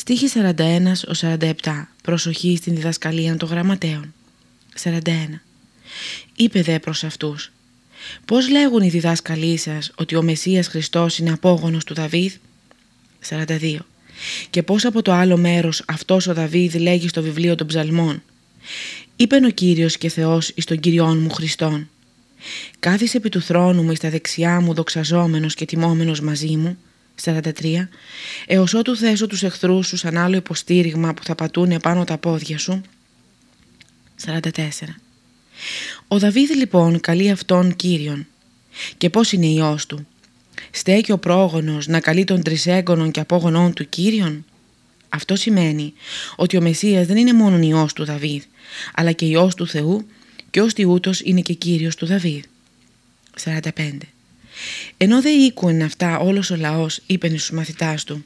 Στίχη 41-47 Προσοχή στην διδασκαλία των γραμματέων. 41 Είπε δε προς αυτούς Πώς λέγουν οι διδάσκαλοί σας ότι ο Μεσσίας Χριστός είναι απόγονος του Δαβίδ; 42 Και πώς από το άλλο μέρος αυτός ο Δαβίδ λέγει στο βιβλίο των ψαλμών; Είπεν ο Κύριος και Θεός εις τον Κυριόν μου Χριστόν. Κάθισε επί του θρόνου μου εις τα δεξιά μου δοξαζόμενος και τιμόμενος μαζί μου 43. Έως ότου θέσω τους εχθρούς σου σαν άλλο υποστήριγμα που θα πατούν επάνω τα πόδια σου. 44. Ο Δαβίδ λοιπόν καλεί αυτόν Κύριον. Και πώς είναι ιός του. Στέκει ο πρόγονος να καλεί τον τρισέγγονον και απόγονόν του Κύριον. Αυτό σημαίνει ότι ο Μεσσίας δεν είναι μόνο ιός του Δαβίδ, αλλά και ιός του Θεού και ως ούτως είναι και Κύριος του Δαβίδ. 45. Ενώ δεν οίκουεν αυτά όλος ο λαός, είπεν στους μαθητάς του.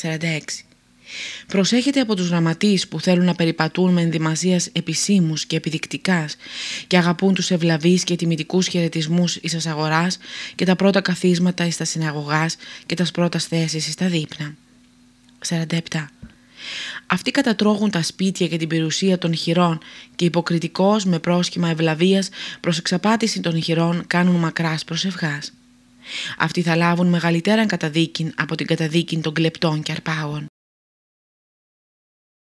46. Προσέχετε από τους γραμματείς που θέλουν να περιπατούν με ενδυμασίας επισήμους και επιδεικτικάς και αγαπούν τους ευλαβείς και τιμητικούς χαιρετισμούς εις τα αγοράς και τα πρώτα καθίσματα εις τα συναγωγάς και τας πρώτας θέσεις εις τα δείπνα. 47. Αυτοί κατατρώγουν τα σπίτια και την περιουσία των χειρών και υποκριτικός με πρόσχημα ευλαβίας προς εξαπάτηση των χειρών κάνουν μακράς προσευχάς. Αυτοί θα λάβουν μεγαλύτερα καταδίκη από την καταδίκη των κλεπτών και αρπάων.